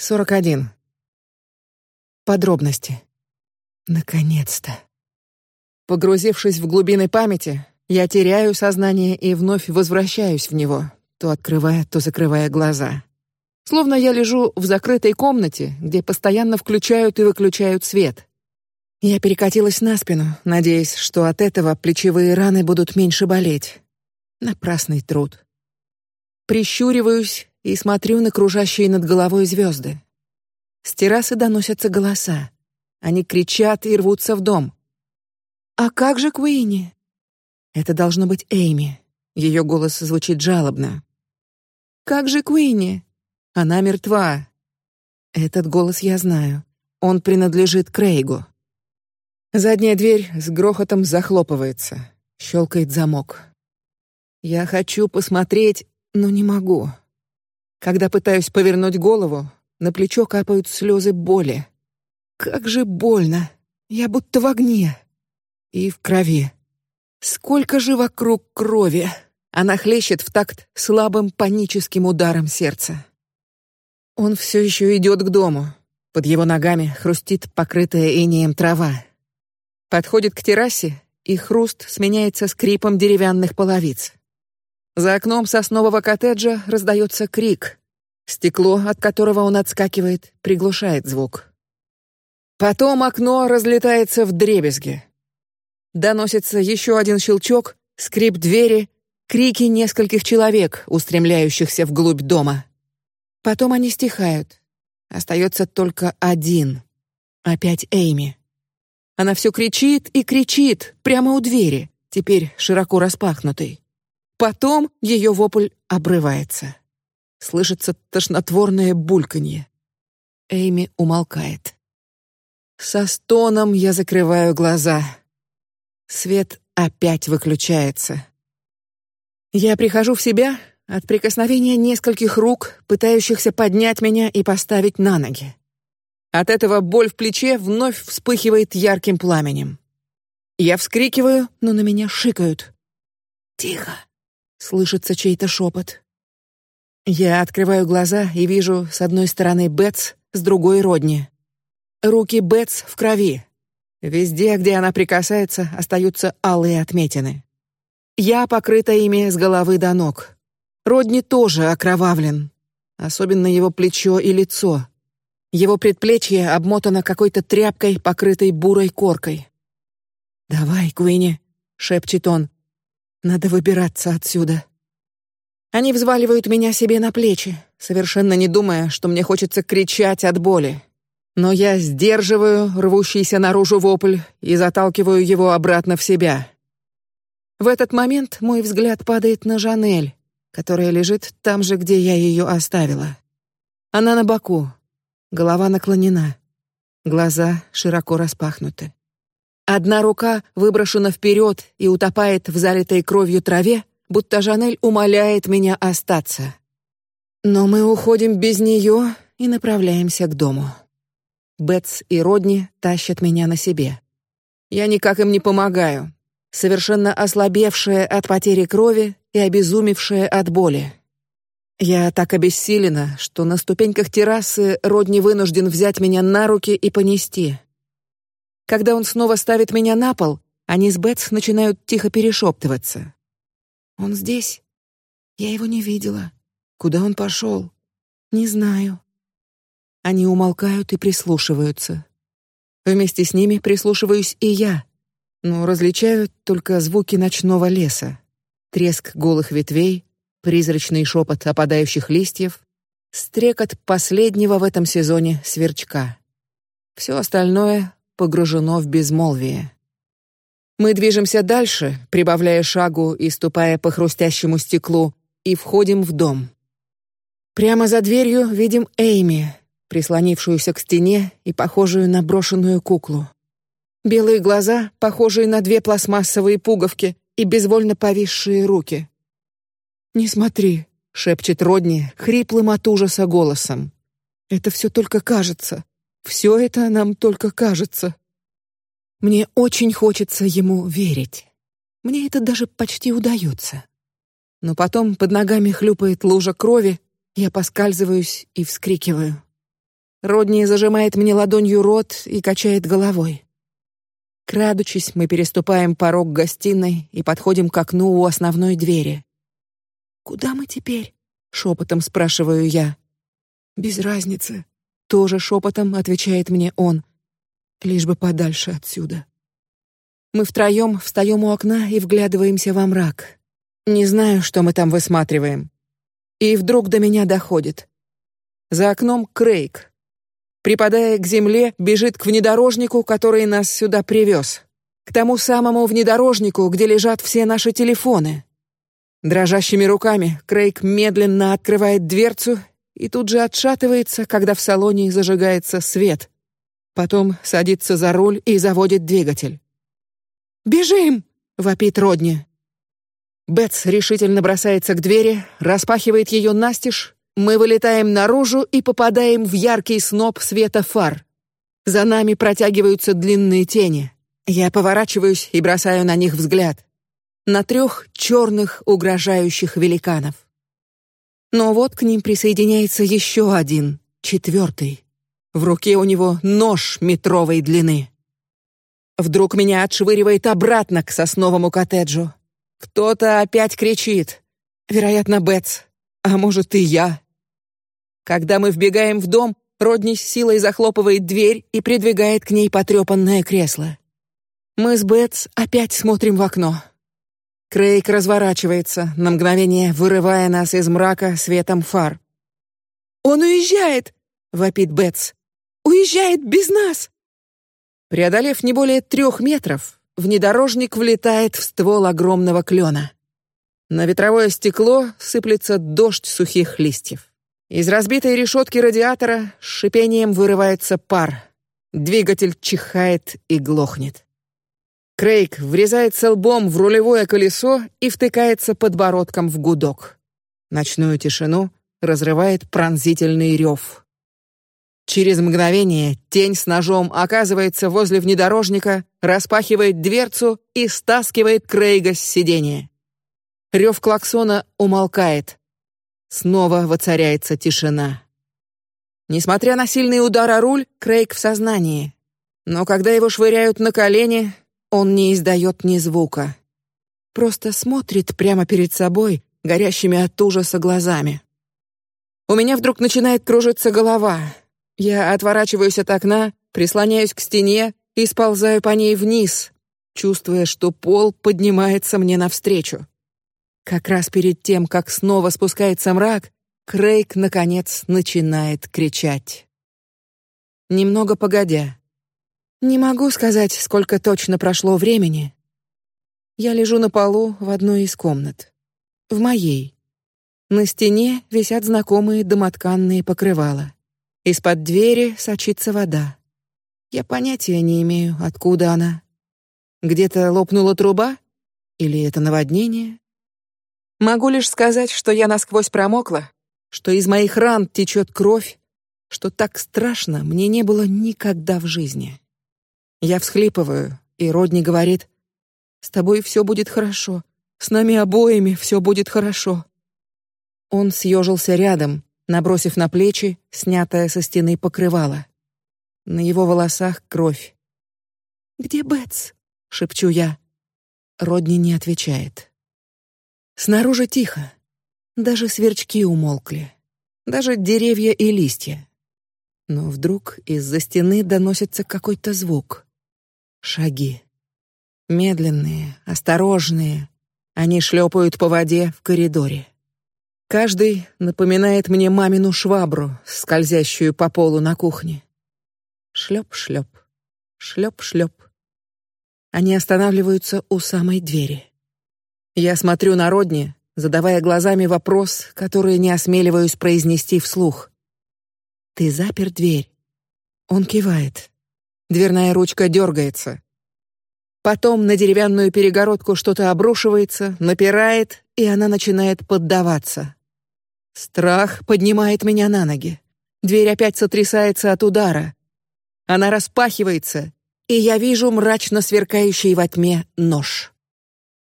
Сорок один. Подробности. Наконец-то. Погрузившись в глубины памяти, я теряю сознание и вновь возвращаюсь в него, то открывая, то закрывая глаза. Словно я лежу в закрытой комнате, где постоянно включают и выключают свет. Я перекатилась на спину, надеясь, что от этого плечевые раны будут меньше болеть. Напрасный труд. Прищуриваюсь и смотрю на кружащие над головой звезды. С террасы доносятся голоса. Они кричат и рвутся в дом. А как же Куини? Это должно быть Эйми. Ее голос звучит жалобно. Как же Куини? Она мертва. Этот голос я знаю. Он принадлежит Крейгу. Задняя дверь с грохотом захлопывается. Щелкает замок. Я хочу посмотреть, но не могу. Когда пытаюсь повернуть голову, на плечо капают слезы боли. Как же больно! Я будто в огне и в крови. Сколько же вокруг крови! Она хлещет в такт слабым паническим ударом сердца. Он все еще идет к дому. Под его ногами хрустит покрытая инеем трава. Подходит к террасе, и хруст сменяется скрипом деревянных половиц. За окном соснового коттеджа раздается крик. Стекло, от которого он отскакивает, приглушает звук. Потом окно разлетается в дребезги. Доносится еще один щелчок, скрип двери, крики нескольких человек, устремляющихся вглубь дома. Потом они стихают. Остается только один. Опять Эйми. Она все кричит и кричит прямо у двери, теперь широко распахнутой. Потом ее вопль обрывается. Слышится тошнотворное бульканье. Эйми умолкает. Со стоном я закрываю глаза. Свет опять выключается. Я прихожу в себя от прикосновения нескольких рук, пытающихся поднять меня и поставить на ноги. От этого боль в плече вновь вспыхивает ярким пламенем. Я вскрикиваю, но на меня шикают. Тихо, Слышится чей-то шепот. Я открываю глаза и вижу с одной стороны Бетс, с другой Родни. Руки Бетс в крови. Везде, где она прикасается, остаются алые отметины. Я покрыта ими с головы до ног. Родни тоже окровавлен, особенно его плечо и лицо. Его предплечье обмотано какой-то тряпкой, покрытой бурой коркой. Давай, Куинни, шепчет он. Надо выбираться отсюда. Они взваливают меня себе на плечи, совершенно не думая, что мне хочется кричать от боли. Но я сдерживаю рвущийся наружу вопль и заталкиваю его обратно в себя. В этот момент мой взгляд падает на Жанель, которая лежит там же, где я ее оставила. Она на боку, голова наклонена, глаза широко распахнуты. Одна рука выброшена вперед и утопает в залитой кровью траве, будто Жанель умоляет меня остаться. Но мы уходим без нее и направляемся к дому. Бетс и Родни тащат меня на себе. Я никак им не помогаю, совершенно ослабевшая от потери крови и обезумевшая от боли. Я так обессилена, что на ступеньках террасы Родни вынужден взять меня на руки и понести. Когда он снова ставит меня на пол, они с Бетс начинают тихо перешептываться. Он здесь? Я его не видела. Куда он пошел? Не знаю. Они умолкают и прислушиваются. Вместе с ними прислушиваюсь и я, но различаю только звуки ночного леса, треск голых ветвей, призрачный шепот опадающих листьев, стрекот последнего в этом сезоне сверчка. Все остальное погружено в безмолвие. Мы движемся дальше, прибавляя шагу и ступая по хрустящему стеклу, и входим в дом. Прямо за дверью видим Эйми, прислонившуюся к стене и похожую на брошенную куклу. Белые глаза, похожие на две пластмассовые пуговки, и безвольно повисшие руки. Не смотри, шепчет Родни хриплым от ужаса голосом. Это все только кажется. Все это нам только кажется. Мне очень хочется ему верить. Мне это даже почти удается. Но потом под ногами хлюпает лужа крови, я поскальзываюсь и вскрикиваю. Родни зажимает мне ладонью рот и качает головой. Крадучись, мы переступаем порог гостиной и подходим к окну у основной двери. Куда мы теперь? Шепотом спрашиваю я. Без разницы. Тоже шепотом отвечает мне он. Лишь бы подальше отсюда. Мы втроем встаем у окна и вглядываемся во мрак. Не знаю, что мы там высматриваем. И вдруг до меня доходит. За окном Крейг. Припадая к земле, бежит к внедорожнику, который нас сюда привез. К тому самому внедорожнику, где лежат все наши телефоны. Дрожащими руками Крейг медленно открывает дверцу и тут же отшатывается, когда в салоне зажигается свет. Потом садится за руль и заводит двигатель. Бежим! вопит Родни. Бетс решительно бросается к двери, распахивает ее настежь. Мы вылетаем наружу и попадаем в яркий сноп света фар. За нами протягиваются длинные тени. Я поворачиваюсь и бросаю на них взгляд. На трех черных угрожающих великанов. Но вот к ним присоединяется еще один, четвертый. В руке у него нож метровой длины. Вдруг меня отшвыривает обратно к сосновому коттеджу. Кто-то опять кричит. Вероятно, Бетс, а может и я. Когда мы вбегаем в дом, Родни с силой захлопывает дверь и придвигает к ней потрепанное кресло. Мы с Бетс опять смотрим в окно. Крейг разворачивается на мгновение, вырывая нас из мрака светом фар. Он уезжает, вопит Бетс. Уезжает без нас. Преодолев не более трех метров, внедорожник влетает в ствол огромного клена. На ветровое стекло сыплется дождь сухих листьев. Из разбитой решетки радиатора шипением вырывается пар. Двигатель чихает и глохнет. Крейг врезается лбом в рулевое колесо и втыкается подбородком в гудок. Ночную тишину разрывает пронзительный рев. Через мгновение тень с ножом оказывается возле внедорожника, распахивает дверцу и стаскивает Крейга с сиденья. Рев клаксона умолкает. Снова воцаряется тишина. Несмотря на сильный удар о руль, Крейг в сознании. Но когда его швыряют на колени, он не издает ни звука. Просто смотрит прямо перед собой, горящими от ужаса глазами. У меня вдруг начинает кружиться голова. Я отворачиваюсь от окна, прислоняюсь к стене и сползаю по ней вниз, чувствуя, что пол поднимается мне навстречу. Как раз перед тем, как снова спускается мрак, Крейг наконец начинает кричать. Немного погодя, не могу сказать, сколько точно прошло времени. Я лежу на полу в одной из комнат, в моей. На стене висят знакомые домотканные покрывала. Из-под двери сочится вода. Я понятия не имею, откуда она. Где-то лопнула труба, или это наводнение? Могу лишь сказать, что я насквозь промокла, что из моих ран течет кровь, что так страшно мне не было никогда в жизни. Я всхлипываю, и Родни говорит: "С тобой все будет хорошо, с нами обоими все будет хорошо". Он съежился рядом, набросив на плечи снятое со стены покрывало. На его волосах кровь. Где Бетс? шепчу я. Родни не отвечает. Снаружи тихо. Даже сверчки умолкли. Даже деревья и листья. Но вдруг из-за стены доносится какой-то звук. Шаги. Медленные, осторожные. Они шлепают по воде в коридоре. Каждый напоминает мне мамину швабру, скользящую по полу на кухне. Шлеп, шлеп, шлеп, шлеп. Они останавливаются у самой двери. Я смотрю на Родни, задавая глазами вопрос, который не осмеливаюсь произнести вслух. Ты запер дверь? Он кивает. Дверная ручка дергается. Потом на деревянную перегородку что-то обрушивается, напирает, и она начинает поддаваться. Страх поднимает меня на ноги. Дверь опять сотрясается от удара. Она распахивается, и я вижу мрачно сверкающий во тьме нож.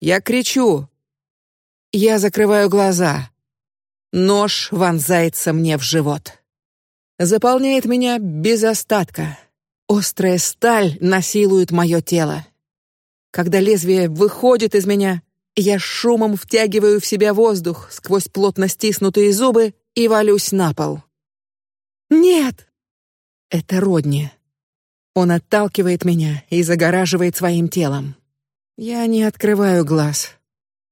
Я кричу. Я закрываю глаза. Нож вонзается мне в живот. заполняет меня без остатка. Острая сталь насилует мое тело. Когда лезвие выходит из меня, я шумом втягиваю в себя воздух сквозь плотно стиснутые зубы и валюсь на пол. Нет, это Родни. Он отталкивает меня и загораживает своим телом. Я не открываю глаз.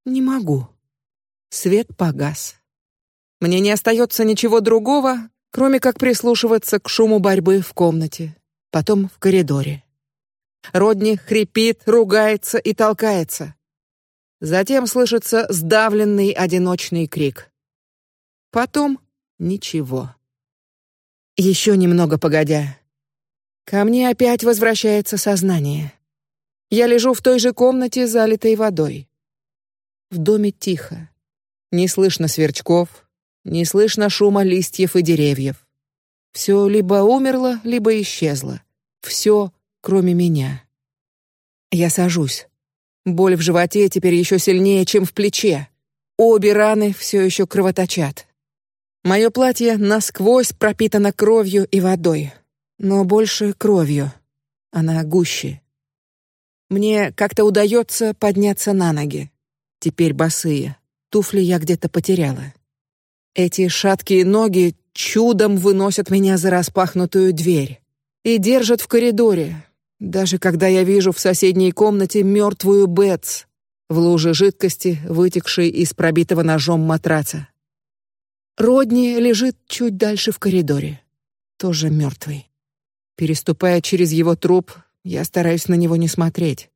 Не могу. Свет погас. Мне не остается ничего другого, кроме как прислушиваться к шуму борьбы в комнате, потом в коридоре. Родни хрипит, ругается и толкается. Затем слышится сдавленный одиночный крик. Потом ничего. Еще немного погодя, ко мне опять возвращается сознание. Я лежу в той же комнате, залитой водой. В доме тихо. Не слышно сверчков, не слышно шума листьев и деревьев. Все либо умерло, либо исчезло. Все, кроме меня. Я сажусь. Боль в животе теперь еще сильнее, чем в плече. Обе раны все еще кровоточат. Мое платье насквозь пропитано кровью и водой, но больше кровью. Она гуще. Мне как-то удается подняться на ноги. Теперь босые. Туфли я где-то потеряла. Эти шаткие ноги чудом выносят меня за распахнутую дверь и держат в коридоре, даже когда я вижу в соседней комнате мертвую Бетс в луже жидкости, вытекшей из пробитого ножом матраца. Родни лежит чуть дальше в коридоре, тоже мертвый. Переступая через его труп, я стараюсь на него не смотреть.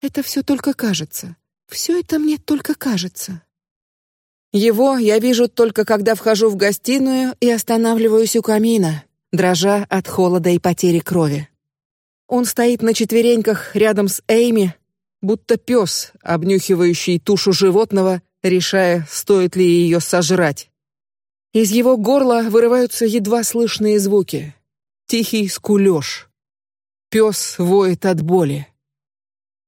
Это все только кажется. Все это мне только кажется. Его я вижу только когда вхожу в гостиную и останавливаюсь у камина, дрожа от холода и потери крови. Он стоит на четвереньках рядом с Эйми, будто пес, обнюхивающий тушу животного, решая, стоит ли ее сожрать. Из его горла вырываются едва слышные звуки. Тихий скулёж. Пес воет от боли.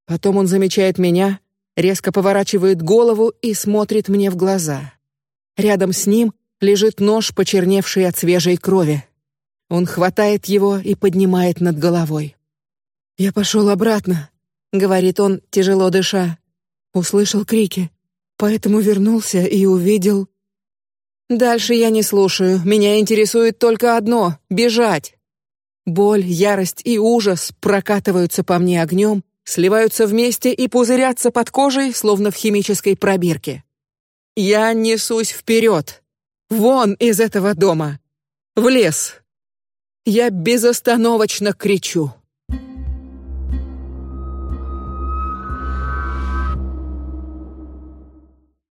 Потом он замечает меня, резко поворачивает голову и смотрит мне в глаза. Рядом с ним лежит нож, почерневший от свежей крови. Он хватает его и поднимает над головой. Я пошел обратно, говорит он, тяжело дыша. Услышал крики, поэтому вернулся и увидел Дальше я не слушаю. Меня интересует только одно — бежать. Боль, ярость и ужас прокатываются по мне огнем, сливаются вместе и пузырятся под кожей, словно в химической пробирке. Я несусь вперед, вон из этого дома, в лес. Я безостановочно кричу.